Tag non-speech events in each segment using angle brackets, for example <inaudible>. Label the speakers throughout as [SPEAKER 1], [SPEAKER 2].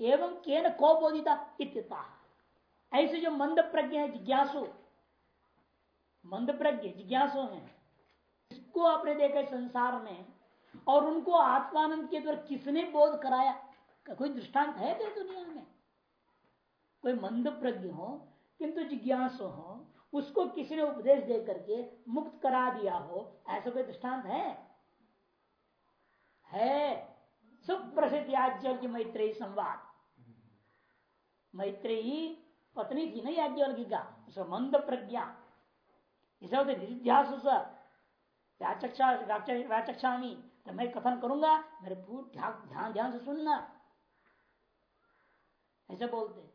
[SPEAKER 1] एवं केन को बोधिता इत्यता। ऐसे जो मंद प्रज्ञ है, जिज्ञासु मंद प्रज्ञ जिज्ञासु है, इसको आपने देखा संसार में, और उनको आत्मानंद के द्वारा किसने बोध कराया? कोई दृष्टांत है क्या दुनिया में? कोई मंद प्रज्ञ हो, किंतु जिज्ञासु हो, उसको किसी ने उपदेश दे करके मुक्त करा दिया हो? ऐसा कोई दृष्टांत है? है। सुप्रसिद्ध याज्ञवल की मैत्री संवाद। मैत्री पत्नी थी ना याज्ञवल्की का। उसका मंद प्रज्ञा। इसे होते तो मैं कथन करूँगा, मेरे पूर्ण ध्यान ध्यान से सुनना। ऐसे बोलते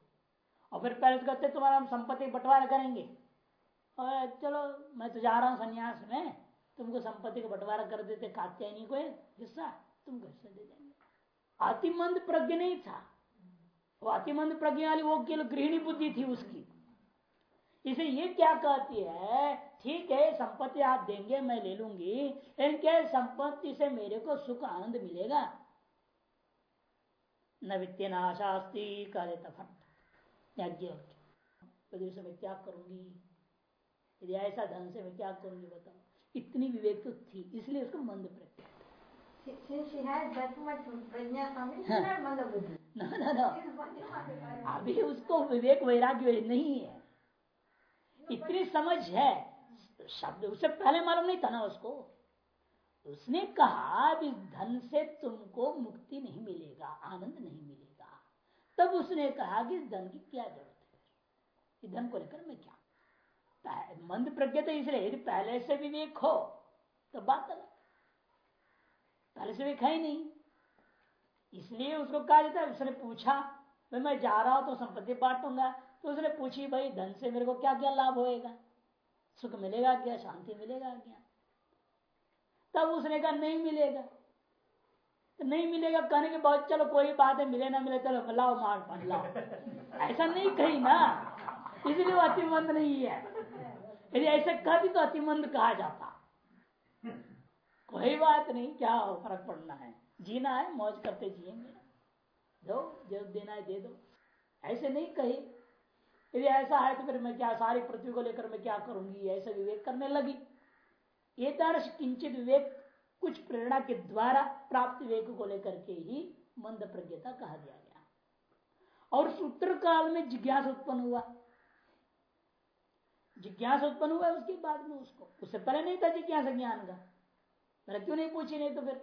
[SPEAKER 1] और फिर पहले तो कहते तुम्हारा हम संपत्ति बंटवारा करेंगे। और चलो, मैं तो जा रहा हूँ संन्यास में। तुमको संपत्ति को बंटवारा कर देते कात्यायनी को। हिस्सा तुमको हिस्सा दे देंगे। अतिमंद प्रज्ञ नहीं था। वो अतिमंद प्रज्ञा वो केवल गृहिणी बुद्धि थी उसकी। इसे ये क्या कहती है? ठीक है, संपत्ति आप देंगे, मैं ले लूँगी, लेकिन क्या संपत्ति से मेरे को सुख, आनंद मिलेगा? न वित्तीय नाशास्ती क्या करूँगी? यदि ऐसा धन से मैं क्या करूँगी बताओ। इतनी विवेक तो थी, इसलिए उसको मंद प्रज्ञा अभी उसको विवेक वैराग्य नहीं है। इतनी समझ है। शब्द उससे पहले मालूम नहीं था ना उसको। उसने कहा इस धन से तुमको मुक्ति नहीं मिलेगा आनंद नहीं मिलेगा। तब उसने कहा कि इस धन की क्या ज़रूरत है? धन को लेकर मैं क्या? मंद प्रज्ञा तो इसलिए यदि पहले से विवेक हो तो बात अलग। पहले से विवेक है नहीं। इसलिए उसको कहा जाता है, उसने पूछा, भाई, मैं जा रहा हूँ तो संपत्ति बांटूँगा। तो उसने पूछी, भाई, धन से मेरे को क्या क्या लाभ होएगा? सुख मिलेगा क्या? शांति मिलेगा क्या? तब उसने कहा, नहीं मिलेगा। तो नहीं मिलेगा, कहने के बाद, चलो, कोई बात है मिले ना मिले, चलो, लाओ मार पड़ लाओ। ऐसा नहीं कही ना। इसलिए वो अतिमंद नहीं है। यदि ऐसे कभी तो अतिमंद कहा जाता। कोई बात नहीं, क्या हो फ़र्क पड़ना है? जीना है, मौज करते जिएँगे। दो, जब देना है दे दो। ऐसे नहीं कही। यदि ऐसा है तो फिर मैं क्या, सारी पृथ्वी को लेकर मैं क्या करूँगी? ऐसा विवेक करने लगी। ये दर्श किंचित विवेक कुछ प्रेरणा के द्वारा प्राप्त विवेक को लेकर के ही मंद प्रज्ञता कहा दिया गया। और सूत्र काल में जिज्ञास उत्पन्न हुआ। जिज्ञास उत्पन्न हुआ उसके बाद में उसको। उससे पहले नहीं था जिज्ञास ज्ञान का। मैंने क्यों नहीं पूछी नहीं तो फिर?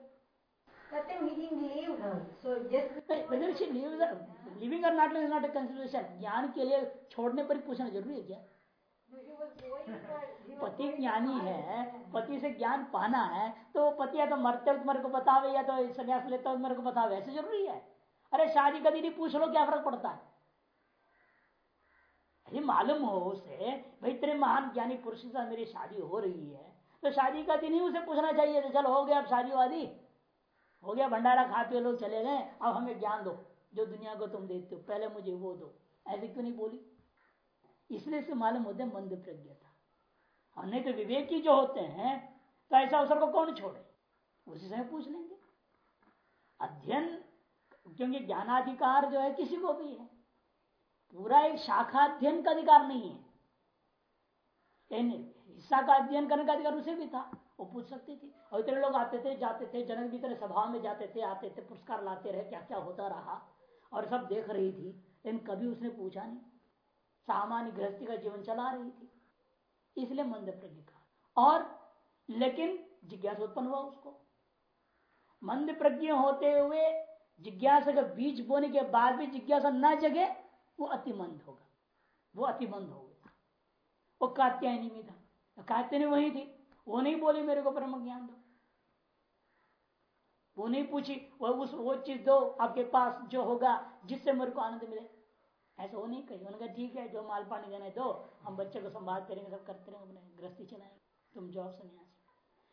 [SPEAKER 1] लिविंग और not living not a consideration ज्ञान के लिए छोड़ने पर पूछना ज़रूरी है क्या? पति ज्ञानी है पति से ज्ञान पाना है तो पति या तो मरते तुम्हारे को बतावे या तो संन्यास लेता मेरे को बतावे। ऐसे ज़रूरी है? अरे शादी कभी नहीं पूछ लो क्या फ़र्क पड़ता है? अरे मालूम हो उसे भाई तेरे महान ज्ञानी पुरुष से मेरी शादी हो रही है। तो शादी का दिन ही उसे पूछना चाहिए तो चलो, हो गया अब शादी वादी हो गया, भंडारा खाते लोग चले गए, अब हमें ज्ञान दो, जो दुनिया को तुम देते हो, पहले मुझे वो दो। ऐसे क्यों नहीं बोली? इसलिए से मालूम होते मंद प्रज्ञता और नहीं तो विवेकी जो होते हैं तो ऐसा अवसर को कौन छोड़े? उसी समय पूछ लेंगे। अध्ययन, क्योंकि ज्ञानाधिकार जो है, किसी को भी है। पूरा एक शाखा अध्ययन का अधिकार नहीं है। हिस्सा का अध्ययन करने का अधिकार उसे भी था। वो पूछ सकती थी। और इतने लोग आते थे, जाते थे, जनक भी तरह सभा में जाते थे, आते थे, पुरस्कार लाते रहे क्या क्या होता रहा। और सब देख रही थी, लेकिन कभी उसने पूछा नहीं। सामान्य गृहस्थी का जीवन चला रही थी। इसलिए मंद प्रज्ञ का और लेकिन जिज्ञासा उत्पन्न हुआ उसको। मंद प्रज्ञ होते हुए जिज्ञासा का बीज बोने के बाद भी जिज्ञासा न जगे, वो अतिमंद होगा। वो अतिमंद होगा वो कात्यायनी में था। कात्यायनी वही थी। वो नहीं बोली मेरे को ब्रह्म ज्ञान दो। वो नहीं पूछी, वो उस, वो चीज़ दो आपके पास जो होगा, जिससे मेरे को आनंद मिले। ऐसा वो नहीं कही। उन्होंने कहा, ठीक है, जो माल पानी देना दो, हम बच्चे को संभाल करेंगे, सब करते रहेंगे, अपने गृहस्थी चलाएँगे। तुम जॉब संन्यास।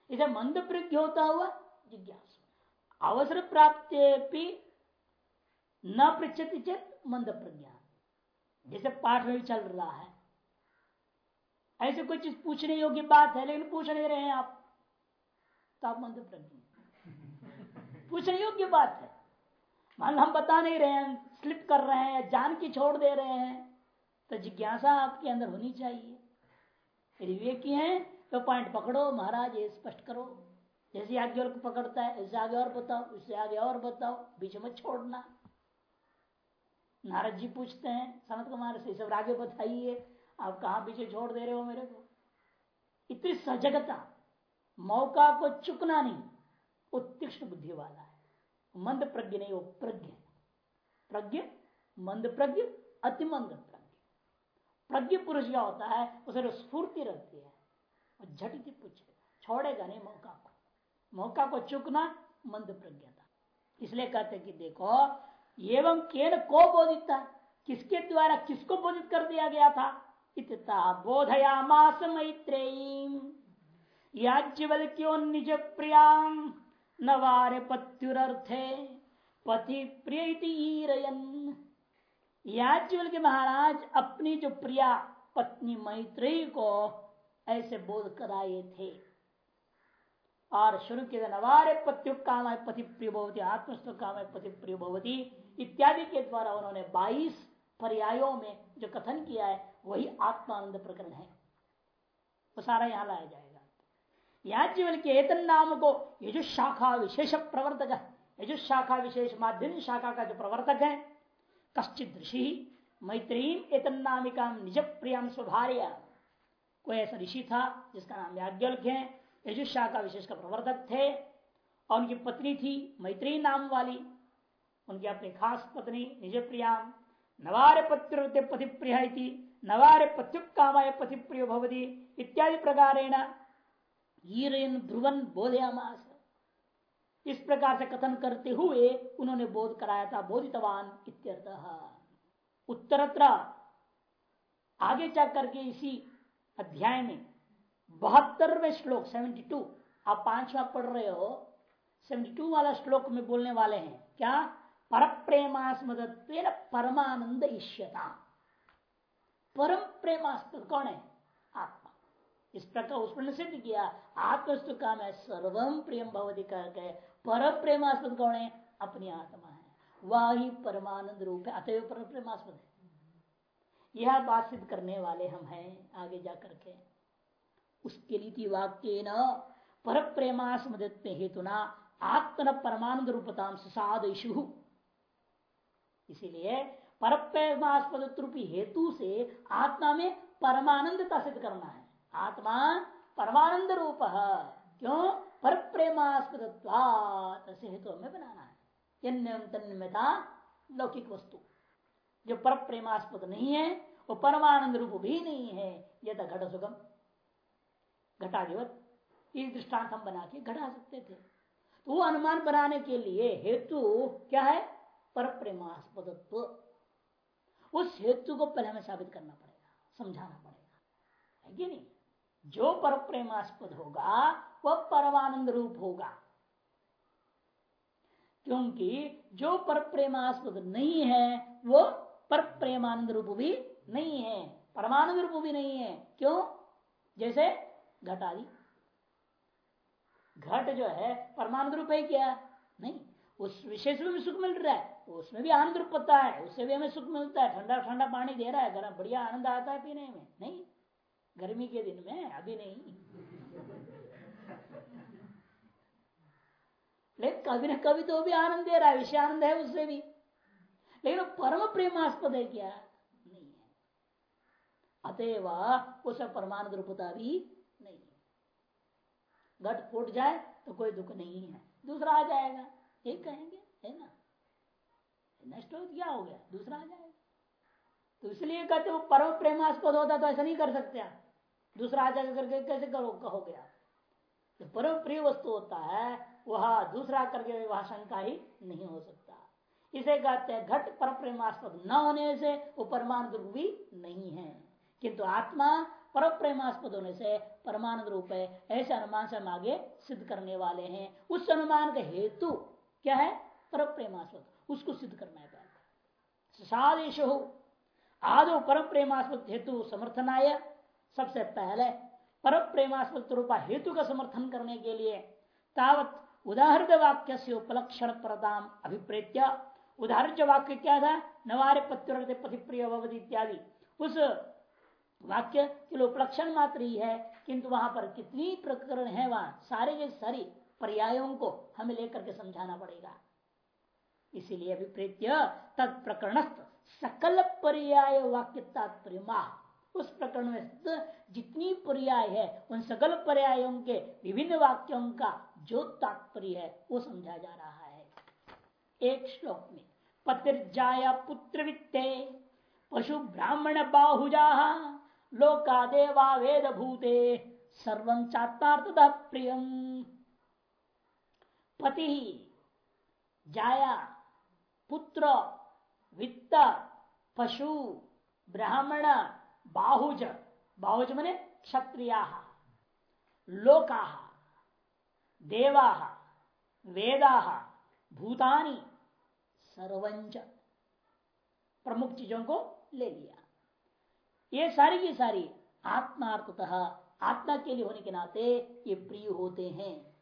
[SPEAKER 1] इसे मंद प्रज्ञ होता हुआ जिज्ञास। अवसर प्राप्त न पृछति चेत मंद प्रज्ञा जैसे पाठ में भी चल रहा है ऐसे कोई चीज़ पूछने योग्य बात है लेकिन पूछ नहीं रहे हैं आप। तो आप मंद प्रज्ञ पूछने योग्य बात है। मान हम बता नहीं रहे हैं स्लिप कर रहे हैं जान की छोड़ दे रहे हैं तो जिज्ञासा आपके अंदर होनी चाहिए। यदि विवेकी है तो पॉइंट पकड़ो महाराज ये स्पष्ट करो। जैसे आगे और पकड़ता है ऐसे आगे और बताओ इससे आगे और बताओ बीच में छोड़ना। नारद जी पूछते हैं सनत कुमार से सब आगे बताइए। आप कहा पीछे छोड़ दे रहे हो मेरे को? इतनी सजगता, मौका को चुकना नहीं, वो तीक्ष्ण बुद्धि वाला है। मंद प्रज्ञ नहीं, वो प्रज्ञ प्रज्ञ, मंद प्रज्ञ, अति मंद प्रज्ञ। प्रज्ञ पुरुष क्या होता है? उसे स्फूर्ति रहती है और झटती पूछे, छोड़ेगा नहीं मौका को। मौका को चुकना मंद प्रज्ञता। इसलिए कहते कि देखो, एवं केन को बोधिता? किसके द्वारा किसको बोधित कर दिया गया था? इतना बोधयामास मैत्रेयी याज्ञवल क्यों निज प्रियाम नवारे पत्युरर्थे पति प्रिय याज्ञवल के महाराज अपनी जो प्रिया पत्नी मैत्री को ऐसे बोध कराए थे। और शुरू के नवारे पत्यु काम है पति प्रिय भवती आत्मस्थ काम है पति प्रिय भवती, इत्यादि के द्वारा उन्होंने 22 पर्यायों में जो कथन किया है वही आत्मानंद प्रकरण है। वो सारा यहाँ लाया जाएगा। याज्ञवल के एतन नाम को यजुष शाखा विशेष प्रवर्तक यजुष शाखा विशेष माध्यम शाखा का जो प्रवर्तक है, कश्चित ऋषि मैत्रीम एतन नामिका निज प्रियम स्वभार्य कोई ऐसा ऋषि था जिसका नाम याज्ञवल्क है यजुष शाखा विशेष का प्रवर्तक थे। और उनकी पत्नी थी मैत्री नाम वाली। उनकी अपनी खास पत्नी निज प्रियाम नवारे पत्युते पति प्रिय नवारे पत्यु कामाय पति प्रिय भवती इत्यादि प्रकारेण ध्रुवन बोधयामास। इस प्रकार से कथन करते हुए उन्होंने बोध कराया था, बोधितवान इत्यर्थ। उत्तरत्र आगे जा करके इसी अध्याय में बहत्तरवे श्लोक 72 आप पांचवा पढ़ रहे हो 72 वाला श्लोक में बोलने वाले हैं, क्या? पर प्रेमास्मदत्व परमानंद इष्यता। परम प्रेमास्पद कौन है? आत्मा। इस प्रकार उसने सिद्ध किया, आत्मस्तु काम है सर्वम प्रियम भवती करके पर प्रेमास्पद कौन है? अपनी आत्मा है। वह ही परमानंद रूप है, अतएव पर प्रेमास्पद है। यह बात सिद्ध करने वाले हम हैं, आगे जा करके उसके लिए वाक्य न पर प्रेमास्मद हेतु ना आत्मन परमानंद रूपता सुसादु इसीलिए प्रेमास्पद रूपी हेतु से आत्मा में परमानंदता सिद्ध करना है। आत्मा परमानंद रूप क्यों? पर प्रेमास्पद हेतु हमें बनाना है। लौकिक वस्तु। जो पर प्रेमास्पद नहीं है, वो परमानंद रूप भी नहीं है। यह घट सुगम घटाधिवत इस दृष्टांत हम बना के घटा सकते थे। तो वो अनुमान बनाने के लिए हेतु क्या है? पर प्रेमास्पदत्व उस हेतु को पहले हमें साबित करना पड़ेगा, समझाना पड़ेगा। है कि नहीं? जो पर प्रेमास्पद होगा, वह परमानंद रूप होगा। क्योंकि जो पर प्रेमास्पद नहीं है, वो पर प्रेमानंद रूप भी नहीं है। परमानंद रूप भी नहीं है। क्यों? जैसे घट आदि घट जो है, परमानंद रूप है क्या? नहीं। उस विशेष में भी सुख मिल रहा है, उसमें भी आनंद रूप पता है, उससे भी हमें सुख मिलता है, ठंडा ठंडा पानी दे रहा है गर्म बढ़िया आनंद आता है पीने में। नहीं, गर्मी के दिन में अभी नहीं। लेकिन कभी ना कभी तो भी आनंद दे रहा है, विषय आनंद है उससे भी। लेकिन परम प्रेमास्पद है क्या? नहीं है। अतएव उस परमानंद रूपता भी नहीं है। घट फूट जाए तो कोई दुख नहीं है। दूसरा आ जाएगा। एक कहेंगे, है ना, नष्ट हो, क्या हो गया? दूसरा आ जाएगा। तो इसलिए कहते वो परम प्रेमास्पद होता तो ऐसा नहीं कर सकते आप। दूसरा आ जाकर करके कैसे करो, कहोगे आप? जो परम प्रिय वस्तु होता है, वह दूसरा करके वह शंका ही नहीं हो सकता। इसे कहते हैं, घट पर प्रेमास्पद न होने से वो परमाणु रूप भी नहीं है। किंतु आत्मा पर प्रेमास्पद होने से परमानंद रूप है, ऐसे अनुमान से हम आगे सिद्ध करने वाले हैं। उस अनुमान का हेतु क्या है? पर प्रेमास्पद। उसको सिद्ध करना है सादेश हो आदो पर प्रेमास्पद हेतु समर्थनाय सबसे पहले पर प्रेमास्पद रूपा हेतु का समर्थन करने के लिए तावत उदाहरण वाक्य से उपलक्षण प्रदान अभिप्रेत्य। उदाहरण वाक्य क्या था? नवारे पत्य पति प्रिय इत्यादि। उस वाक्य के लिए उपलक्षण मात्र ही है, किंतु वहाँ पर कितनी प्रकरण है वहाँ? सारे के सारी पर्यायों को हमें लेकर के समझाना पड़ेगा। इसीलिए अभिप्रेत्य तत्प्रकरण सकल पर्याय वाक्य तात्पर्य उस प्रकरण में जितनी पर्याय है, उन सकल पर्यायों के विभिन्न वाक्यों का जो तात्पर्य है, वो समझा जा रहा है। एक श्लोक में, पतिर्जाया पुत्र वित्ते पशु ब्राह्मण बाहुजा लोका देवा वेद भूते सर्व चात्मार्थ प्रियम पति, जाया, पुत्र, वित्त, पशु, ब्राह्मण, बाहुज। बाहुज मने क्षत्रिया, लोका, देवा, वेदा, भूतानी सर्वंच प्रमुख चीज़ों को ले लिया। ये सारी की सारी आत्मार्थतः, आत्मा के लिए होने के नाते ये प्रिय होते हैं।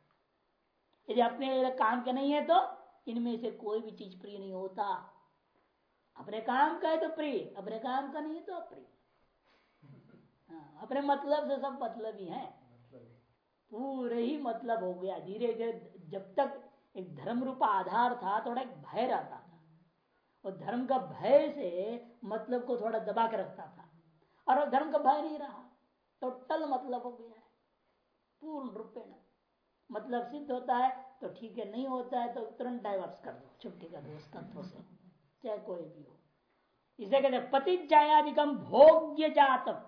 [SPEAKER 1] यदि अपने काम के नहीं है तो इनमें से कोई भी चीज़ प्रिय नहीं होता। अपने काम का है तो प्रिय अपने काम का नहीं है तो अप्रिय। हाँ, अपने मतलब से सब मतलब ही है। पूरे ही मतलब हो गया। धीरे धीरे जब तक एक धर्म रूप आधार था थोड़ा एक भय रहता था। और धर्म का भय से मतलब को थोड़ा दबा के रखता था। और धर्म का भय नहीं रहा। टोटल मतलब हो गया है। पूर्ण रूपेण मतलब सिद्ध होता है तो ठीक है, नहीं होता है तो तुरंत डाइवर्स कर दो, छुट्टी कर दो तत्व से, चाहे कोई भी हो। इसे कहते हैं पतिजयादिकम भोग्य जातम।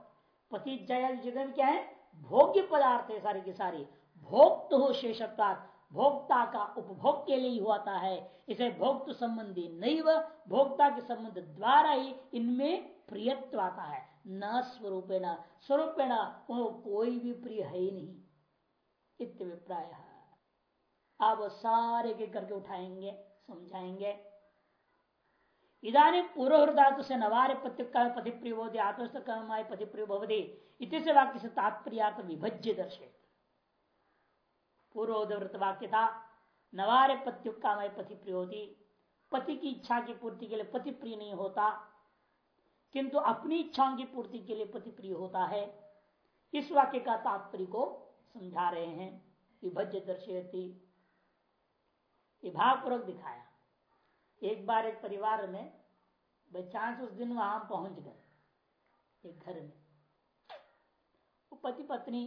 [SPEAKER 1] पतिजयादि क्या है? भोग्य पदार्थ है सारी की सारी। भोक्त हो शेषत्वात। भोक्ता का उपभोग के लिए ही होता है। इसे भोक्त संबंधी नहीं व भोक्ता के संबंध द्वारा ही इनमें प्रियत्व आता है। न स्वरूपेण स्वरूपेण वो कोई भी प्रिय है ही नहीं। इत्यभिप्राय। आप सारे के करके उठाएँगे, समझाएँगे। इधानी पूर्व धातु से नवारे पति प्रिय होती आत्मस्थ कर्माय पति प्रिय भवती इस वाक्य से तात्पर्यार्थ विभज्य दर्शे पूर्वोदवृत वाक्य था, नवारे पत्युकामय पति प्रिय होती पति की इच्छा की पूर्ति के लिए पति प्रिय नहीं होता, किंतु अपनी इच्छाओं की पूर्ति के लिए पति प्रिय होता है। इस वाक्य का तात्पर्य को समझा रहे हैं विभज्य दर्शयती। विभाग पूर्वक दिखाया। एक बार एक परिवार में चांस उस दिन वहाँ पहुँच गए, एक घर में। वो पति पत्नी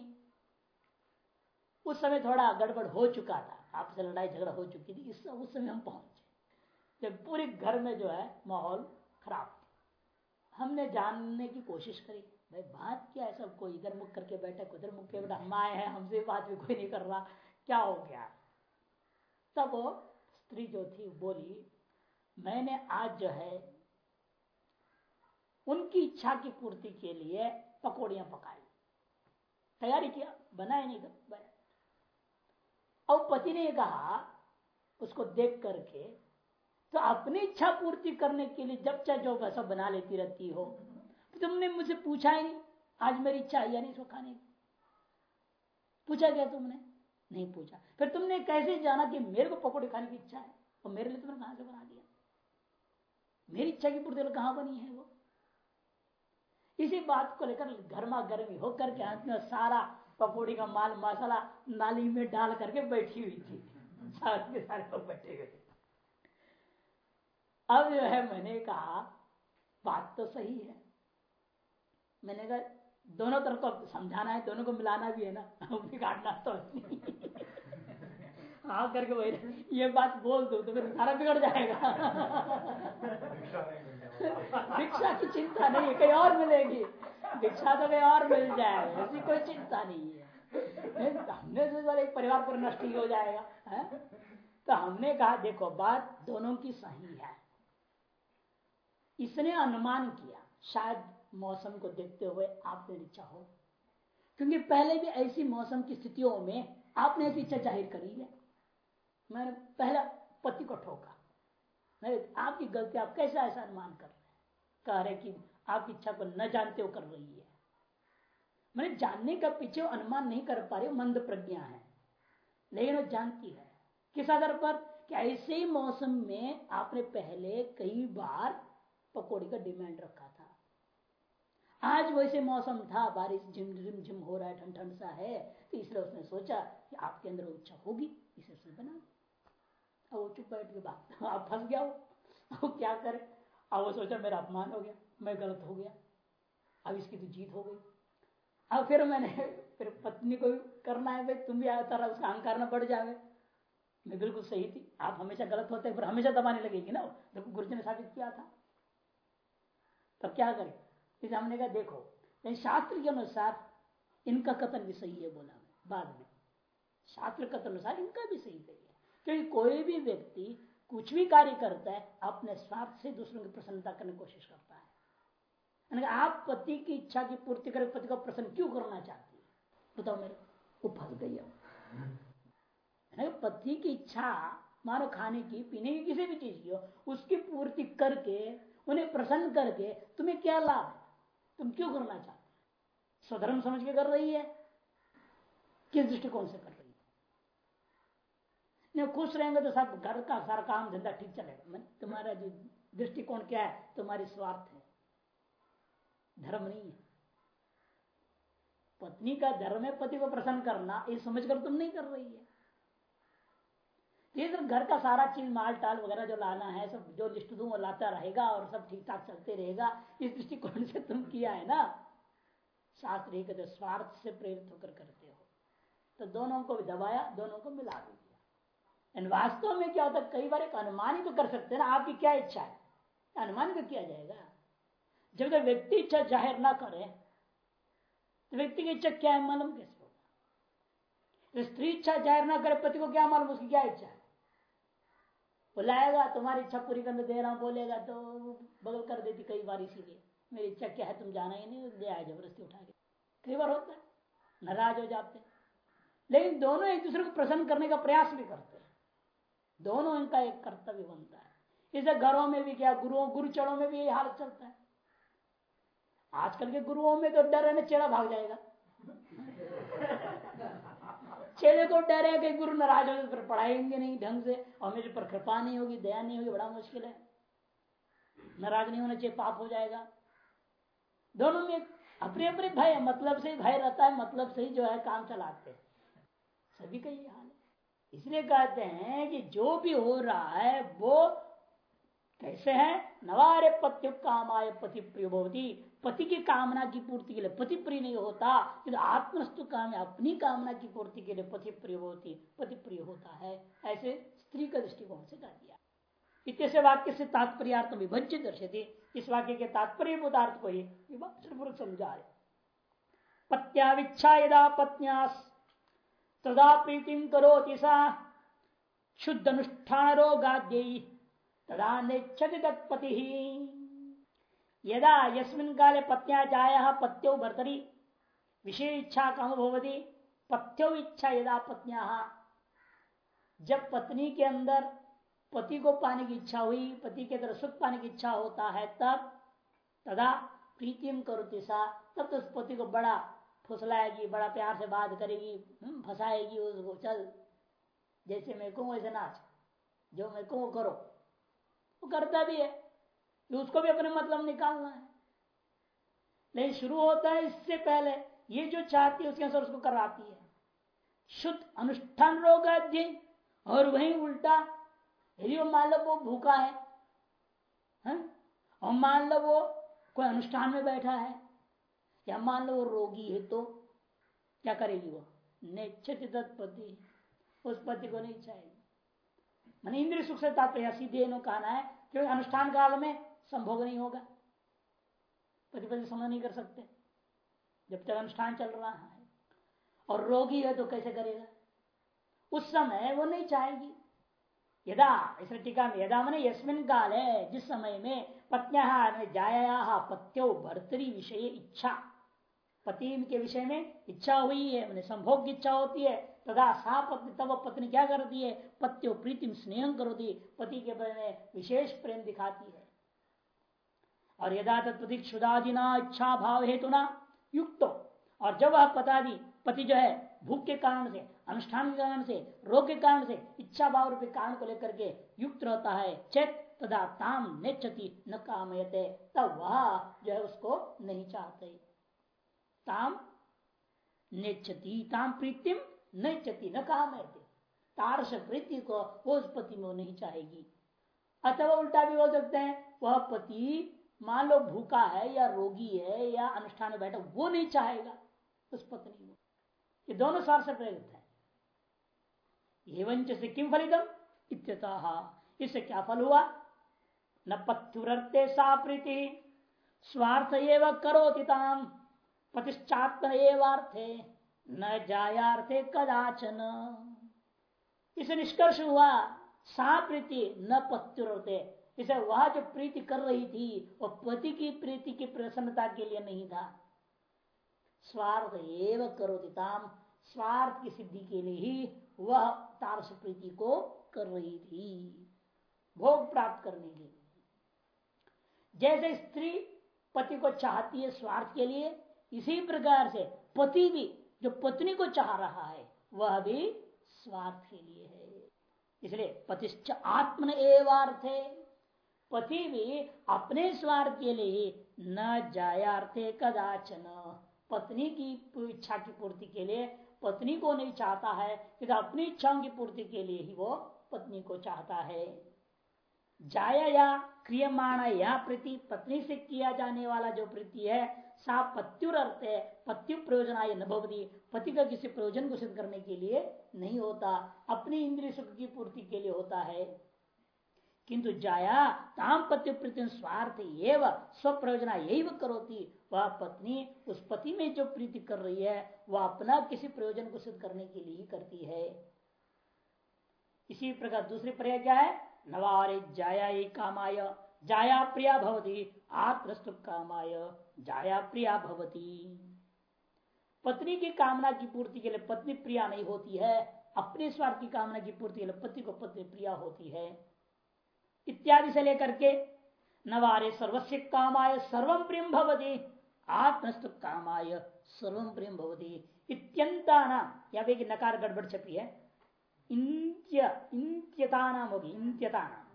[SPEAKER 1] उस समय थोड़ा गड़बड़ हो चुका था, आपसे लड़ाई झगड़ा हो चुकी थी, इस उस समय हम पहुँचे। जब पूरे घर में जो है माहौल खराब हमने जानने की कोशिश करी। भाई, बात क्या है सब कोई इधर मुख करके बैठे, उधर मुख के बैठा। हम आए हैं, हमसे बात भी कोई नहीं कर रहा। क्या हो गया? तब स्त्री जो थी बोली, मैंने आज जो है, उनकी इच्छा की पूर्ति के लिए पकौड़ियाँ पकाई। तैयारी किया बनाए नहीं अब पति ने कहा, उसको देख करके तो अपनी इच्छा पूर्ति करने के लिए जब चाहे जो वैसा बना लेती रहती हो तुमने मुझे पूछा ही नहीं, आज मेरी इच्छा है नहीं इसको खाने की। पूछा क्या तुमने? नहीं पूछा। फिर तुमने कैसे जाना कि मेरे को पकौड़े खाने की इच्छा है? और मेरे लिए तुमने कहाँ से बना दिया? मेरी इच्छा की पूर्ति कहाँ बनी है वो? इसी बात को लेकर गर्मा गर्मी होकर के अंत में सारा पकौड़ी का माल मसाला नाली में डाल करके बैठी हुई थी। सारे सारे लोग बैठे हुए अब जो है मैंने कहा, बात तो सही है। मैंने कहा दोनों तरफ़ को समझाना है दोनों को मिलाना भी है ना। <laughs> बिगाड़ना तो <laughs> हाँ करके वही ये बात बोल दो तो फिर सारा बिगड़ जाएगा। भिक्षा <laughs> की चिंता नहीं है कहीं और मिलेगी। भिक्षा तो कहीं और मिल जाए ऐसी कोई चिंता नहीं है। हमने तो एक परिवार पर नष्ट ही हो जाएगा। है? तो हमने कहा देखो बात दोनों की सही है। इसने अनुमान किया शायद मौसम को देखते हुए आपने इच्छा हो। क्योंकि पहले भी ऐसी मौसम की स्थितियों में आपने ऐसी इच्छा ज़ाहिर करी है। मैंने पहला पति को ठोका। नहीं आपकी गलती, आप कैसा ऐसा अनुमान कर रहे हैं? कह रहे कि आपकी इच्छा को न जानते हो कर रही है। मैंने जानने का पीछे अनुमान नहीं कर पा रही मंद प्रज्ञा है। लेकिन जानती है। किस आधार पर? कि ऐसे मौसम में आपने पहले कई बार पकौड़ी का डिमांड रखा था। आज वैसे मौसम था, बारिश झिम झिम झिम हो रहा है ठंड ठंड सा है तो इसलिए उसने सोचा कि आपके अंदर इच्छा होगी, इसे उसने बना अब वो चुप बैठ के बात आप फंस गया हो, अब क्या करे? अब वो सोचा मेरा अपमान हो गया, मैं गलत हो गया, अब इसकी तो जीत हो गई। अब फिर मैंने, फिर पत्नी को करना है, भाई, तुम भी तरह उसका अहंकार न बढ़ जाए। मैं बिल्कुल सही थी, आप हमेशा गलत होते फिर हमेशा दबाने लगेगी ना देखो गुरु ने साबित किया था। तब क्या करें? इसे हमने कहा, देखो शास्त्र के अनुसार इनका कथन भी सही है, बोला बाद में। शास्त्र कथन अनुसार इनका भी सही है। क्योंकि कोई भी व्यक्ति कुछ भी कार्य करता है, अपने स्वार्थ से दूसरों की प्रसन्नता करने की कोशिश करता है। आप पति की इच्छा की पूर्ति कर पति को प्रसन्न क्यों करना चाहती है? बताओ मेरे, वो फंस गई पति की इच्छा, मानो खाने की, पीने की किसी भी चीज़ की हो, उसकी पूर्ति करके, उन्हें प्रसन्न करके तुम्हें क्या लाभ है? तुम क्यों करना चाहते स्वधर्म समझ के कर रही है? किस दृष्टिकोण से कर रही है? नहीं, खुश रहेंगे तो सब घर का सारा काम धंधा ठीक चलेगा। तुम्हारा जो दृष्टिकोण क्या है? तुम्हारी स्वार्थ है। धर्म नहीं है। पत्नी का धर्म है, पति को प्रसन्न करना। ये समझकर तुम नहीं कर रही है। ये सब घर का सारा चीज़ माल टाल वगैरह जो लाना है, सब जो लिस्ट दू वो लाता रहेगा और सब ठीक ठाक चलते रहेगा, इस दृष्टिकोण से तुम किया है ना? शास्त्र कहते स्वार्थ से प्रेरित होकर करते हो। तो दोनों को भी दबाया, दोनों को मिला भी दिया। वास्तव में क्या होता है, कई बार एक अनुमान ही तो कर सकते हैं ना, आपकी क्या इच्छा है? अनुमान का किया जाएगा? जब तक व्यक्ति इच्छा ज़ाहिर ना करे तो व्यक्ति की इच्छा क्या है, मालूम कैसे होगा? स्त्री इच्छा ज़ाहिर ना करे, पति को क्या मालूम उसकी क्या इच्छा है? बुलाएगा तुम्हारी इच्छा पूरी करने दे रहा हूँ, बोलेगा तो बगल कर देती कई बार इसीलिए। मेरी इच्छा क्या है, तुम जाना ही नहीं, ले आए ज़बरदस्ती उठा के। कई बार होता है, नाराज़ हो जाते लेकिन दोनों एक दूसरे को प्रसन्न करने का प्रयास भी करते हैं। दोनों इनका एक कर्तव्य बनता है। इसे घरों में भी क्या, गुरुओं गुरुचरों में भी यही हालत चलता है। आजकल के गुरुओं में तो डर है ना चेड़ा भाग जाएगा। चेले को डर है कि गुरु नाराज़ हो फिर पढ़ाएँगे नहीं ढंग से, और मेरे पर कृपा नहीं होगी, दया नहीं होगी, बड़ा मुश्किल है। नाराज़ नहीं होना चाहिए, पाप हो जाएगा। दोनों में अपने अपने भय मतलब से भय रहता है मतलब से ही जो है काम चलाते सभी का ये हाल है। इसलिए कहते हैं कि जो भी हो रहा है, वो कैसे है? नवारे पत्यु कामाय पति प्रिय भवती। पति की कामना की पूर्ति के लिए पति प्रिय नहीं होता आत्मस्तु काम अपनी कामना की पूर्ति के लिए पति प्रिय होती, पति प्रिय होता है, ऐसे स्त्री का दृष्टिकोण से कर दिया। इतने वाक्य से तात्पर्यार्थ विभज्य दर्शती इस वाक्य के तात्पर्य पदार्थ को ही समझा रहे पत्याविच्छा यदा पत्न्यास, तदा प्रीतिम करो सा। शुद्ध अनुष्ठान रोगाद्य, तदा नेच्छति तत्पति। यदा यस्मिन काले पत्या जाया पत्यो भर्तरी विशेष इच्छा कम भवती? पथ्यो इच्छा यदा पत्निया। जब पत्नी के अंदर पति को पाने की इच्छा हुई पति के अंदर सुख पाने की इच्छा होता है तब तदा प्रीतिम करो सा। तब तो उस पति को बड़ा फुसलाएगी बड़ा प्यार से बात करेगी हम्म, फंसाएगी उसको चल जैसे मैं कहूँ वैसे नाच जो मैं कहूँ करो। वो करता भी है। उसको भी अपने मतलब निकालना है। लेकिन शुरू होता है इससे पहले। ये जो चाहती है उसके अनुसार उसको कराती है। शुद्ध अनुष्ठान रोग अध्ययन और वही उल्टा यदि वो मान लो वो भूखा है, है? और मान लो वो कोई अनुष्ठान में बैठा है या मान लो वो रोगी है तो क्या करेगी वो? नेच्छति तत्पति उस पति को नहीं चाहेगी मन इंद्र सुख से तात्पर्य सीधे कहना है क्योंकि अनुष्ठान काल में संभोग नहीं होगा। पति समझ नहीं कर सकते। जब तक अनुष्ठान चल रहा है। और रोगी है तो कैसे करेगा? उस समय वो नहीं चाहेगी। यदा इस टीका में, यदा मैंने यस्मिन काल है जिस समय में पत्निया जाया पत्यो भर्तरी विषय इच्छा। पति के विषय में इच्छा हुई है, मैंने संभोग की इच्छा होती है तथा सा पत्नी, तब पत्नी क्या करती है? पत्यो प्रीतिम स्नेह करोती पति के बारे में विशेष प्रेम दिखाती है। और यदा तत्पति क्षुदादिना इच्छा भाव हेतु ना युक्त। और जब वह पता दी पति जो है, भूख के कारण से, अनुष्ठान के कारण से, रोग के कारण से इच्छा भाव रूपी कारण को लेकर के युक्त रहता है, चेत तथा ताम नेचती न कामयते, तब वह जो है उसको नहीं चाहते। ताम नेचती ताम प्रीतिम नेचती न कामयते। तारस प्रीति को वो उस पति में नहीं चाहेगी। अथवा उल्टा भी हो सकते हैं, वह पति मान लो भूखा है या रोगी है या अनुष्ठान में बैठा, वो नहीं चाहेगा, उस पत्नी को ये दोनों स्वार्थ से प्रेरित है। एवं से किम फलितम? इससे क्या फल हुआ? न पत्युरते सा प्रीति, स्वार्थ एवं करो ताम प्रतिष्ठात्म एवार्थे, न जायार्थे कदाचन। इसे निष्कर्ष हुआ, सा प्रीति न पत्युरते इसे वह जो प्रीति कर रही थी, वह पति की प्रीति की प्रसन्नता के लिए नहीं था। स्वार्थ एवं करो ताम, स्वार्थ की सिद्धि के लिए ही वह तारस प्रीति को कर रही थी, भोग प्राप्त करने के लिए। जैसे स्त्री पति को चाहती है स्वार्थ के लिए, इसी प्रकार से पति भी, जो पत्नी को चाह रहा है, वह भी स्वार्थ के लिए है। इसलिए पतिश्च आत्मन एवार्थ। है पति भी अपने स्वार्थ के लिए न जाया जायार्थे कदाचन। पत्नी की इच्छा की पूर्ति के लिए पत्नी को नहीं चाहता है, क्योंकि अपनी इच्छाओं की पूर्ति के लिए ही वो पत्नी को चाहता है। जाया या क्रियमाण या प्रति पत्नी से किया जाने वाला जो प्रीति है, सा पत्युर अर्थ है, पत्यु प्रयोजन न भवती। पति का किसी प्रयोजन को सिद्ध करने के लिए नहीं होता। अपनी इंद्रिय सुख की पूर्ति के लिए होता है। किंतु जाया ताम पति प्रीति स्वार्थ एवं स्व प्रयोजना यही करोती। वह पत्नी उस पति में जो प्रीति कर रही है, वह अपना किसी प्रयोजन को सिद्ध करने के लिए ही करती है। इसी प्रकार दूसरी पर्याय क्या है? नवारे जाया ही कामाय, जाया प्रिया भवती आत्मस्तु कामाय, जाया प्रिया भवती। पत्नी की कामना की पूर्ति के लिए पत्नी प्रिया नहीं होती है, अपने स्वार्थ की कामना की पूर्ति के लिए पति को पत्नी प्रिया होती है। इत्यादि से लेकर के नवारे सर्वस्व कामाय सर्वम प्रियम भवती। आत्मस्तु कामाय सर्वम प्रियम भवती। इत्यंता नाम या भी नकार गड़बड़ छपी है, इंत्य इंत्यता नाम होगी इंत्यता नाम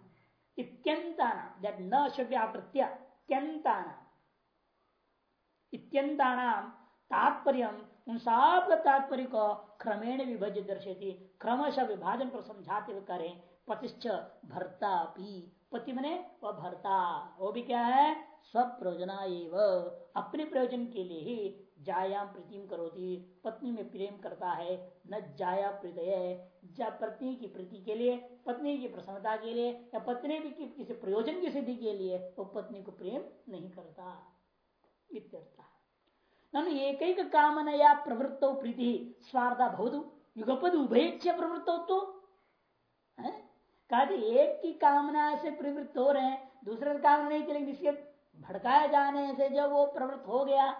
[SPEAKER 1] इत्यंता नाम न प्रत्यंता नाम इत्यंता नाम तात्पर्य, उन सब तात्पर्य को क्रमेण विभाजन पर समझाते हुए करें। पतिश्च भरता भी पति मने वह भरता। वो भी क्या है? स्वप्रयोजना अपने प्रयोजन के लिए ही जायाम प्रीतिम करोती। पत्नी में प्रेम करता है न जाया प्रीतय। पत्नी की प्रीति के लिए पत्नी की प्रसन्नता के लिए या पत्नी भी कि, किसी प्रयोजन की सिद्धि के लिए वो पत्नी को प्रेम नहीं करता। एक कामनया प्रवृत्त प्रीति। स्वार्था भवतु। युगपद उभयच्छ प्रवृत्त तो। कहा एक की कामना से प्रवृत्त हो रहे हैं, दूसरे कामना नहीं चलेंगे इसके भड़काए जाने से जब वो प्रवृत्त हो गया,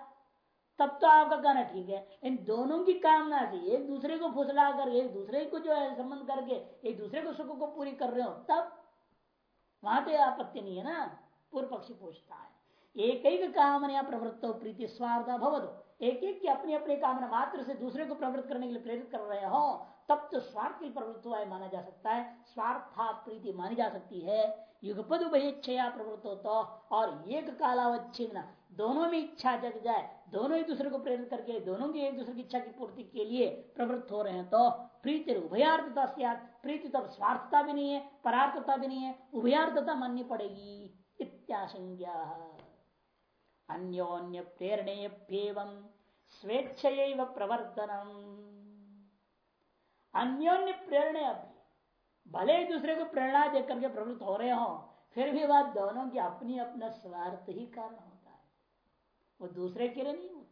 [SPEAKER 1] तब तो आपका कहना ठीक है। इन दोनों की कामना से एक दूसरे को फुसला कर, एक दूसरे को जो है संबंध करके, एक दूसरे को सुख को पूरी कर रहे हो, तब वहाँ तो आपत्ति नहीं है ना। पूर्व पक्षी पूछता है, एक एक कामना प्रवृत्त प्रीति स्वार्थ भवद एक एक की अपनी अपनी कामना मात्र से दूसरे को प्रवृत्त करने के लिए प्रेरित कर रहे हो। तब तो स्वार्थ की हुआ माना जा सकता है। स्वार्था प्रीति मानी जा सकती है। युगपद उभयच्छया प्रवृत्त हो तो और एक कालावच्छिन्न। दोनों में इच्छा जग जाए, दोनों एक दूसरे को प्रेरित करके, दोनों की एक दूसरे की इच्छा की पूर्ति के लिए प्रवृत्त हो रहे हैं तो प्रीति उभयार्थता प्रीति तब स्वार्थता भी नहीं है, परार्थता भी नहीं है उभयार्थता माननी पड़ेगी। इत्याशंज्ञा अन्योन्य प्रेरणेभ्यव स्वेच्छ प्रवर्तनम। अन्योन्य प्रेरणा भले एक दूसरे को प्रेरणा दे करके प्रवृत्त हो रहे हो, फिर भी वह दोनों की अपनी अपना स्वार्थ ही कारण होता है। वो दूसरे के लिए नहीं होता।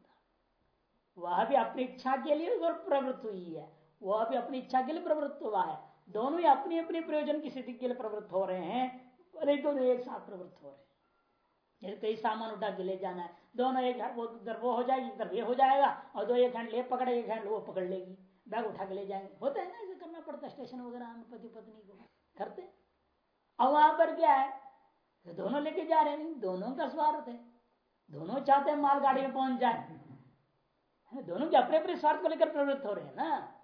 [SPEAKER 1] वह भी अपनी इच्छा के लिए प्रवृत्त हुई है। वह भी अपनी इच्छा के लिए प्रवृत्त हुआ है। दोनों ही अपनी अपनी प्रयोजन की स्थिति के लिए प्रवृत्त हो रहे हैं भले दोनों एक साथ प्रवृत्त हो रहे हैं। जैसे कई सामान उठा के ले जाना है। दोनों एक वो इधर वो हो जाएगी इधर ये हो जाएगा, और दो एक हैंड ले पकड़े, एक हैंड वो पकड़ लेगी। बैग उठा के ले जाएँगे। होता है ना ऐसे करना पड़ता है स्टेशन वगैरह पति पत्नी को। करते अब वहाँ पर क्या है? तो दोनों लेके जा रहे हैं। दोनों का स्वार्थ है। दोनों चाहते हैं माल गाड़ी में पहुँच जाए। दोनों के अपने अपने स्वार्थ को लेकर प्रवृत्त हो रहे हैं ना।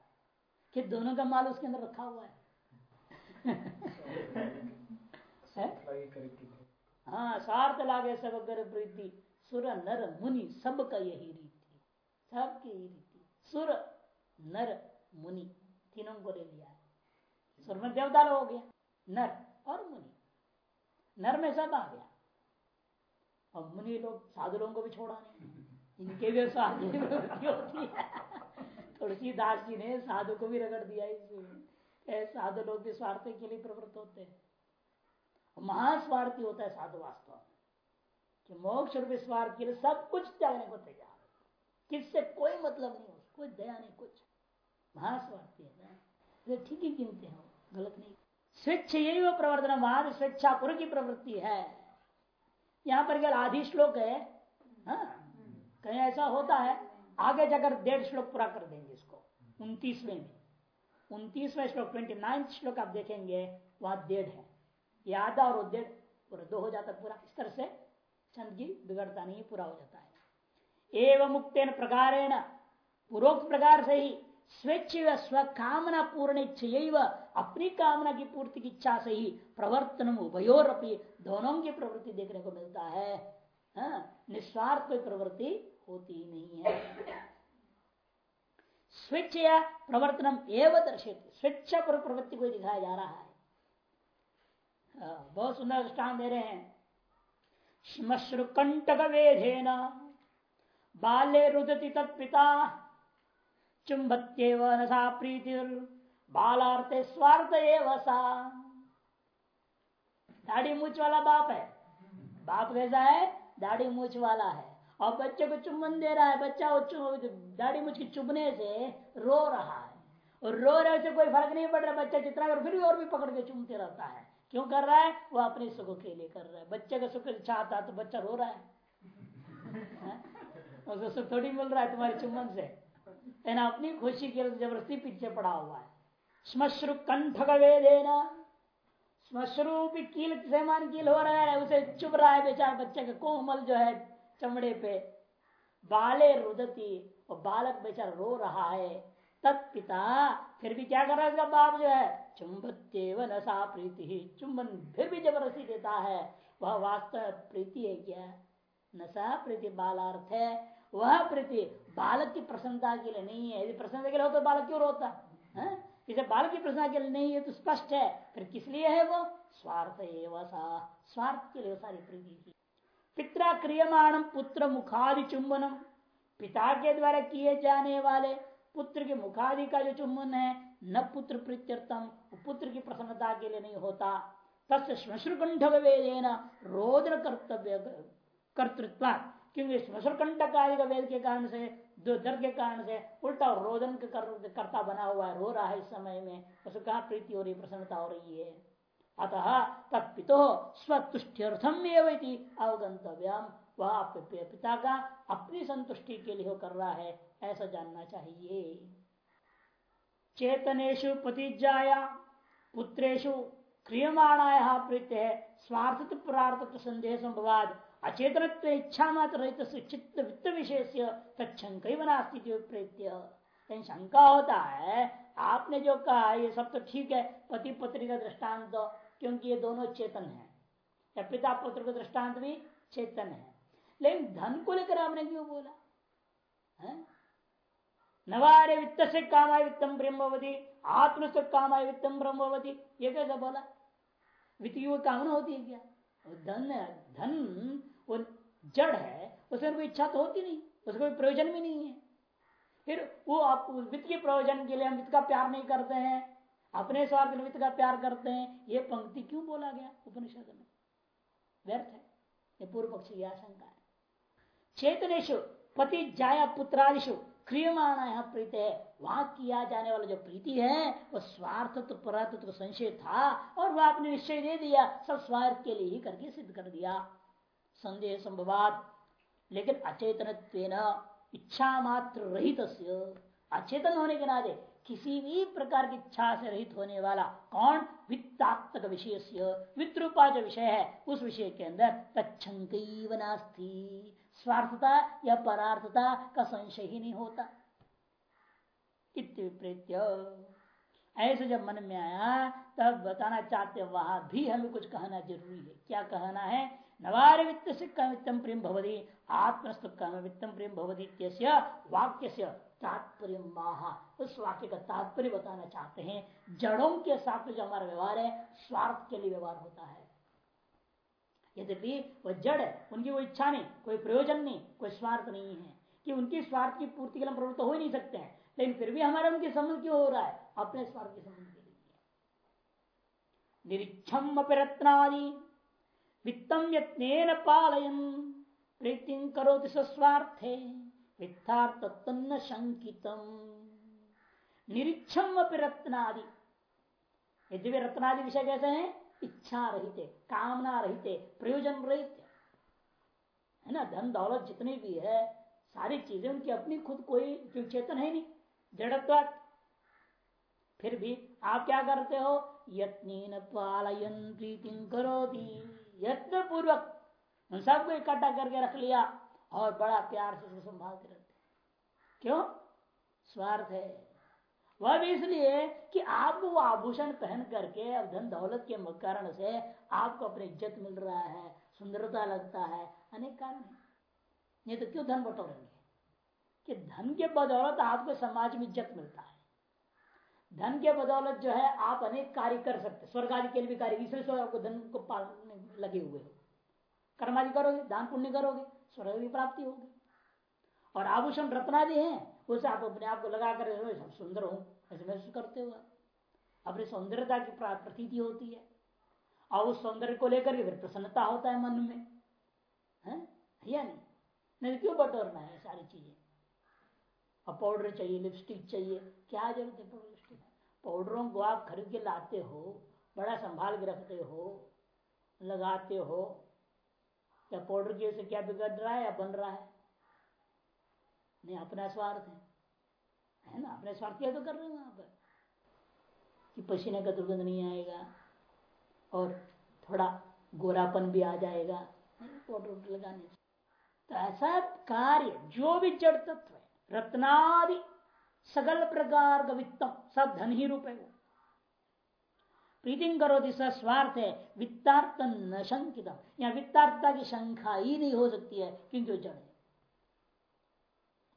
[SPEAKER 1] कि दोनों का माल उसके अंदर रखा हुआ है? <laughs> हाँ स्वार्थ लागे सब कर प्रीति। सुर नर मुनि सबका यही रीति। सबकी यही रीति। सुर नर मुनि तीनों को ले लिया। है सुर में देवता हो गया नर और मुनि। नर में सब आ गया। और मुनि लोग साधु लोगों को भी छोड़ा नहीं। <laughs> इनके भी स्वार्थ होती है तुलसीदास जी ने साधु को भी रगड़ दिया इसमें साधु लोग भी स्वार्थ के लिए प्रवृत्त होते हैं। महास्वार्थी होता है साधु वास्तव में। कि मोक्ष रूप स्वार्थ के लिए सब कुछ त्यागने को तैयार किससे कोई मतलब नहीं कोई दया नहीं कुछ महास्वार्थी ठीक ही गिनते हैं गलत नहीं। स्वेच्छ यही वो प्रवर्तन महान स्वेच्छा पुर की प्रवृत्ति है। यहाँ पर केवल आधि श्लोक है हाँ? कहीं ऐसा होता है, आगे जाकर डेढ़ श्लोक पूरा कर देंगे इसको, उन्तीसवें में। उन्तीसवें श्लोक, ट्वेंटी नाइन्थ श्लोक आप देखेंगे, वहाँ डेढ़ है। ये आधा और डेढ़, पूरा दो हो जाता पूरा, इस तरह से चंद की बिगड़ता नहीं, पूरा हो जाता है। एवं मुक्तेन प्रकारेण, पूर्वोक्त प्रकार से ही स्वेच्छ स्व कामना पूर्ण इच्छा अपनी कामना की पूर्ति की इच्छा से ही प्रवर्तन उभयोर दोनों की प्रवृत्ति देखने को मिलता है। हाँ, निस्वार्थ कोई प्रवृत्ति होती नहीं है। स्वेच्छ प्रवर्तनम एवं दर्शित स्वेच्छा पर प्रवृत्ति को दिखाया जा रहा है। हाँ, बहुत सुंदर दृष्टान दे रहे हैं। श्मश्रु कंटक वेधेन बाल्य रुदति तत्पिता चुंबत्यव सा प्रीति बालार्थ स्वार्थ एवं सा। दाढ़ी मूछ वाला बाप है। बाप कैसा है? दाढ़ी मूछ वाला है। और बच्चे को चुम्बन दे रहा है। बच्चा दाढ़ी मुझ की चुभने से रो रहा है। और रो रहे से कोई फ़र्क नहीं पड़ रहा। बच्चा चित्रा कर फिर भी और भी पकड़ के चुमते रहता है। क्यों कर रहा है? वो अपने सुख के लिए कर रहा है। बच्चे का सुख चाहता तो बच्चा रो रहा है। उसको सुख थोड़ी मिल रहा है तुम्हारे चुम्बन से। ना अपनी खुशी के लिए ज़बरदस्ती पीछे पड़ा हुआ है। श्मश्रु कंठ देना श्मश्रु भी कील से मान कील हो रहा है, उसे चुभ रहा है बेचारा बच्चे का कोमल जो है चमड़े पे। बाले रुदती और बालक बेचारा रो रहा है। तत्पिता फिर भी क्या कर रहा है इसका बाप जो है? चुंबत्व नशा प्रीति ही। चुंबन फिर भी ज़बरदस्ती देता है। वह वास्तव प्रीति है क्या? नशा प्रीति बालार्थ है। वह प्रीति बालक की प्रसन्नता के लिए नहीं है। यदि प्रसन्नता के लिए हो तो बालक क्यों रोता? है? इसे बालक की प्रसन्नता के लिए नहीं है तो स्पष्ट है। फिर किस लिए है वो? स्वार्थ एवं स्वार्थ के लिए सारी प्रीति थी पिता क्रियमाणम पुत्र मुखादि चुंबनम पिता के द्वारा किए जाने वाले पुत्र के मुखादि का जो चुंबन है, न पुत्र प्रत्यर्थम पुत्र की प्रसन्नता के लिए नहीं होता। तस् श्मश्रुकंठ वेदेन रोदन कर्तव्य कर्तृत्व क्योंकि श्मश्रुकंठ आदि का वेद के कारण से दर्द के कारण से उल्टा रोदन कर, करता बना हुआ है रो रहा है इस समय में उसको कहा प्रीति हो रही प्रसन्नता हो रही है। अतः तत्पितो स्वतुष्टिर्थम अवगंतव्यम वह आपके पिता का अपनी संतुष्टि के लिए कर रहा है ऐसा जानना चाहिए। चेतनेशु पतिजाया पुत्रेशु क्रियमाणाया प्रीत्य स्वार्थ प्रार्थ संदेह संभवाद अचेतन इच्छा मात्र रहित चित्त वित्त विषय से तत्शंक प्रेत्य शंका होता है, आपने जो कहा, ये सब तो ठीक है, पति पत्नी का दृष्टांत क्योंकि ये दोनों चेतन है। या पिता पुत्र का दृष्टांत भी चेतन है। लेकिन धन को लेकर आपने क्यों बोला? है? नवारे वित्त से कामाय वित्तम ब्रह्मवती, आत्म से कामाय वित्तम ब्रह्मवती, ये कैसे बोला? वित्त की कामना होती है क्या? धन धन वो जड़ है, उसमें कोई इच्छा तो होती नहीं उसका कोई प्रयोजन भी नहीं है। फिर वो आप वित्त के प्रयोजन के लिए हम वित्त का प्यार नहीं करते हैं, अपने स्वार्थ वित्त का प्यार करते हैं, ये पंक्ति क्यों बोला गया उपनिषद में? व्यर्थ है, ये पूर्व पक्षी की आशंका है। चेतनेशु पति जाया पुत्रादिशु क्रियमाण यहाँ प्रीति है वहाँ किया जाने वाला जो प्रीति है, वो स्वार्थ तो परातत्व संशय था और वह आपने निश्चय दे दिया, सब स्वार्थ के लिए ही करके सिद्ध कर दिया। संदेह संभवाद लेकिन अचेतन इच्छा मात्र रहित अचेतन होने के नाते किसी भी प्रकार की इच्छा से रहित होने वाला कौन? वित्तात्मक विषय से वित्त रूपा जो विषय है, उस विषय के अंदर तछंक नास्ती। स्वार्थता या परार्थता का संशय ही नहीं होता। ऐसे जब मन में आया, तब बताना चाहते वहाँ भी हमें कुछ कहना ज़रूरी है। क्या कहना है? नवार वित्त से कमित्तम प्रेम भवदी आत्मस्तु वित्तम प्रेम भवदी वाक्य से तात्पर्य महा। उस वाक्य का तात्पर्य बताना चाहते हैं, जड़ों के साथ जो हमारा व्यवहार है, स्वार्थ के लिए व्यवहार होता है। यद्यपि वह जड़ है, उनकी कोई इच्छा नहीं, कोई प्रयोजन नहीं, कोई स्वार्थ नहीं है। कि उनकी स्वार्थ की पूर्ति के लिए प्रवृत्त हो ही नहीं सकते हैं। लेकिन फिर भी हमारे उनके संबंध क्यों हो रहा है? अपने स्वार्थ के संबंध के लिए। निरीक्षम रत्नादि वित्तम यत्न पालयन, प्रीति करो स्वस्वार्थे वित्थार्थ तन्न शंकितम निरीक्षम रत्नादि यद्यपि रत्नादि विषय कैसे हैं? इच्छा रहित, कामना रहित, प्रयोजन रहित। है ना? धन दौलत जितनी भी है, सारी चीज़ें उनकी अपनी, खुद कोई चेतन है नहीं। जड़त्व फिर भी आप क्या करते हो? यत्न पालयन करो यत्न पूर्वक उन सबको इकट्ठा करके रख लिया और बड़ा प्यार से संभालते रहते। क्यों? स्वार्थ है। वह भी इसलिए कि आपको वो आभूषण पहन करके अब धन दौलत के कारण से आपको अपनी इज़्ज़त मिल रहा है, सुंदरता लगता है, अनेक कारण है। नहीं तो क्यों धन बटोरेंगे? कि धन के बदौलत आपको समाज में इज़्ज़त मिलता है। धन के बदौलत जो है, आप अनेक कार्य कर सकते स्वर्ग आदि के लिए भी कार्य इसलिए आपको धन को पालने लगे हुए हो। कर्मादि करोगे, दान पुण्य करोगे, स्वर्ग की प्राप्ति होगी। और आभूषण रत्नादि है उसे आप अपने आप को लगा कर सुंदर हो, ऐसे महसूस करते हो अपनी सौंदर्यता की प्रतीति होती है। और उस सौंदर्य को लेकर के फिर प्रसन्नता होता है मन में। है? या नहीं? नहीं क्यों बटोरना है सारी चीज़ें? अब पाउडर चाहिए लिपस्टिक चाहिए, क्या ज़रूरत है पाउडर लिपस्टिक पाउडरों को आप खरीद के लाते हो, बड़ा संभाल के रखते हो, लगाते हो, या पाउडर की वजह से क्या बिगड़ रहा है या बन रहा है? नहीं, अपना स्वार्थ है। है ना? अपने स्वार्थ क्या तो कर रहे हैं वहाँ पर। कि पसीने का दुर्गंध नहीं आएगा और थोड़ा गोरापन भी आ जाएगा। पाउडर लगाने से। तो ऐसा कार्य, जो भी जड़ तत्व है, रत्नादि सकल प्रकार का वित्तम, सब धन ही रूप है वो। प्रीतिंग करो दिशा स्वार्थ है वित्तार्थ न शंकित या वित्तार्थता की शंका ही नहीं हो सकती है, क्योंकि वो जड़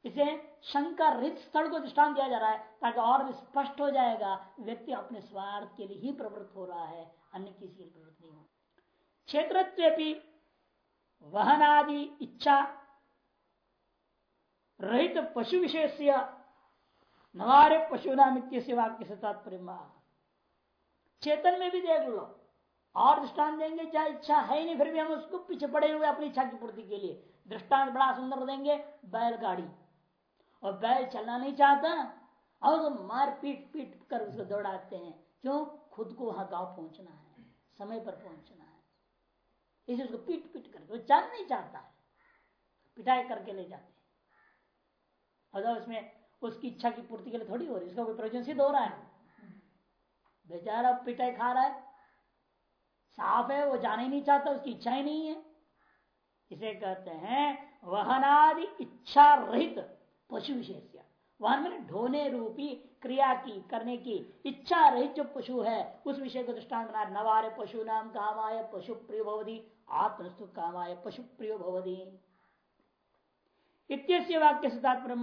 [SPEAKER 1] इसे शंका रित स्थल को दृष्टान दिया जा रहा है ताकि और भी स्पष्ट हो जाएगा, व्यक्ति अपने स्वार्थ के लिए ही प्रवृत्त हो रहा है, अन्य किसी के लिए प्रवृत्त नहीं हो। क्षेत्र वहनादि इच्छा रहित पशु विशेष नवारे पशु नाम वाक्य से तात्पर्य चेतन में भी देख लो, और दृष्टान देंगे चाहे इच्छा है नहीं, फिर भी हम उसको पीछे पड़े हुए अपनी इच्छा की पूर्ति के लिए। दृष्टांत बड़ा सुंदर देंगे, बैलगाड़ी। और बैल चलना नहीं चाहता, और मार पीट पीट कर उसको दौड़ाते हैं। क्यों? खुद को वहाँ गाँव पहुँचना है, समय पर पहुँचना है। इसे उसको पीट पीट करके वो चल नहीं चाहता। है पिटाई करके ले जाते हैं। और उसमें उसकी इच्छा की पूर्ति के लिए थोड़ी हो रही उसका कोई प्रयोजन सिद्ध हो रहा है? बेचारा पिटाई खा रहा है। साफ़ है, वो जाना ही नहीं चाहता, उसकी इच्छा ही नहीं है। इसे कहते हैं, वहनादि इच्छा रहित। पशु विशेष वाहन में ढोने रूपी क्रिया की, करने की इच्छा रहित जो पशु है, उस विषय को दृष्टान बना नवार पशु नाम कामाय, पशु प्रिय भवदी आत्मस्तु कामाय, पशु प्रिय भवदी इत्यस्य वाक्य से तात्पर्य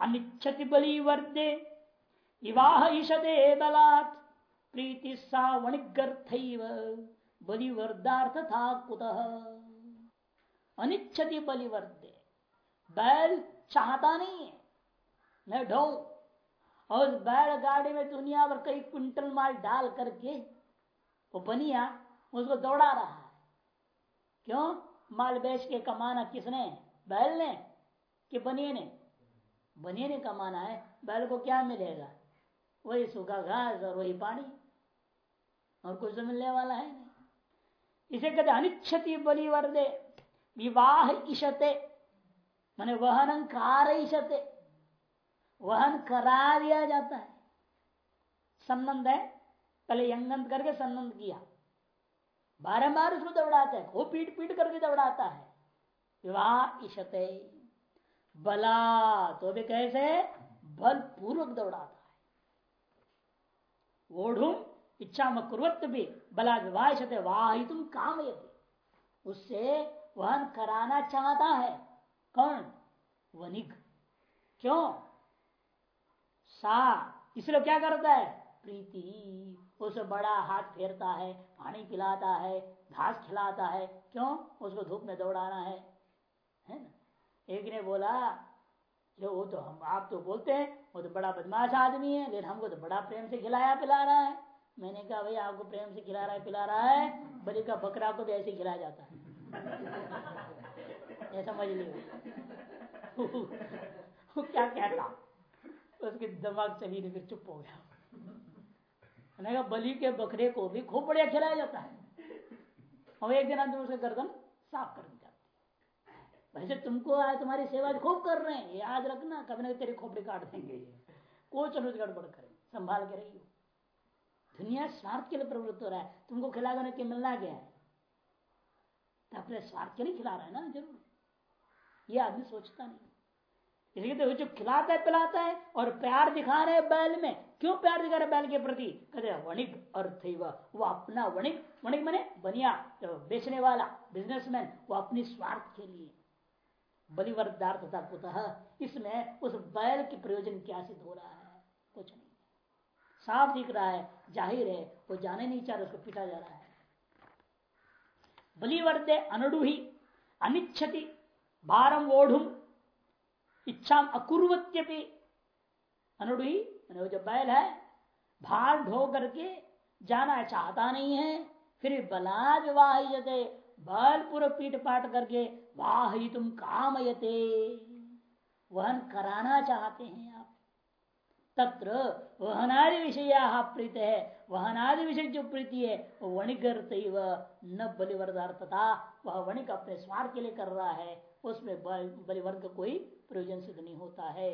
[SPEAKER 1] अनिच्छति बलि वर्दे, विवाह ईशते बलात्, प्रीति सा वणिगर्थ बलिवर्दार्थ था कुतः। अनिच्छति बलिवर्दे बैल चाहता नहीं है। मैं ढो और बैलगाड़ी में दुनिया भर कई क्विंटल माल डाल करके वो बनिया उसको दौड़ा रहा है। क्यों? माल बेच के कमाना किसने? बैल ने कि बनिए ने? बनिए ने कमाना है। बैल को क्या मिलेगा? वही सूखा घास और वही पानी और कुछ तो मिलने वाला है नहीं। इसे कहते अनिच्छति बलि वर्दे। विवाह इशते। मैंने वहन कार इशते वहन करा दिया जाता है। संबंध है, पहले यंगंत करके संबंध किया। बारंबार उसको दौड़ाता है वो पीट पीट करके दौड़ाता है। विवाह इशते, बला तो भी कैसे? बल पूर्वक दौड़ाता है। ओढ़ू इच्छा मकुर्वत भी, बला विवाह वाह तुम काम उससे वहन कराना चाहता है। कौन? वनिक। क्यों? सा। इसलिए क्या करता है? प्रीति। उसे बड़ा हाथ फेरता है, पानी पिलाता है, घास खिलाता है। क्यों? उसको धूप में दौड़ाना है। है ना? एक ने बोला, जो वो तो हम, आप तो बोलते हैं, वो तो बड़ा बदमाश आदमी है, लेकिन हमको तो बड़ा प्रेम से खिलाया, पिला रहा है। मैंने कहा भाई आपको प्रेम से खिला रहा है, पिला रहा है, बलि का बकरा को भी ऐसे खिलाया जाता है। ये समझ लियो वो क्या कहता? उसके दिमाग चली नहीं, फिर चुप हो गया। मैंने कहा, बलि के बकरे को भी खूब बढ़िया खिलाया जाता है। और एक दिन अंदर उसका गर्दन साफ़ कर दी जाती वैसे तुमको आज तुम्हारी सेवा खूब कर रहे हैं याद रखना, कभी ना तेरे खोपड़ी काट देंगे ये। कोई चलो गड़बड़ करें, संभाल के रही दुनिया स्वार्थ के लिए प्रवृत्त हो रहा है, तुमको खिला के मिलना गया है? तो अपने स्वार्थ के लिए खिला रहा है ना, ज़रूर। ये आदमी सोचता नहीं। इसलिए तो जो खिलाता है, पिलाता है और प्यार दिखा रहे बैल में। क्यों प्यार दिखा रहे बैल के प्रति? कहते वणिक अर्थ वो अपना वणिक वणिक मने बनिया, जो बेचने वाला बिजनेसमैन वो अपनी स्वार्थ के लिए। बलिवर्दार्थता कुतः, इसमें उस बैल के प्रयोजन क्या सिद्ध हो रहा है। कुछ नहीं। साफ़ दिख रहा है, ज़ाहिर है, वो जाने नहीं चाह रहा, उसको पीटा जा रहा है। बलिवर्दे अनुडुही, अनिच्छति भारम ओढ़ इच्छा अकुर्वत्यपि। अनुडुही जो बैल है, भार ढो करके जाना चाहता नहीं है, फिर बला विवाह बैल पूरा पीट पाट करके, वाह तुम कामयते। वहन कराना चाहते हैं आप। तत्र वहनादि विषय प्रीत है, वहनादि विषय जो प्रीति है वणिक न बलिवर्दार्थता वह वणिक अपने स्वार्थ के लिए कर रहा है। उसमें बलिवर्ग कोई प्रयोजन सिद्ध नहीं होता है।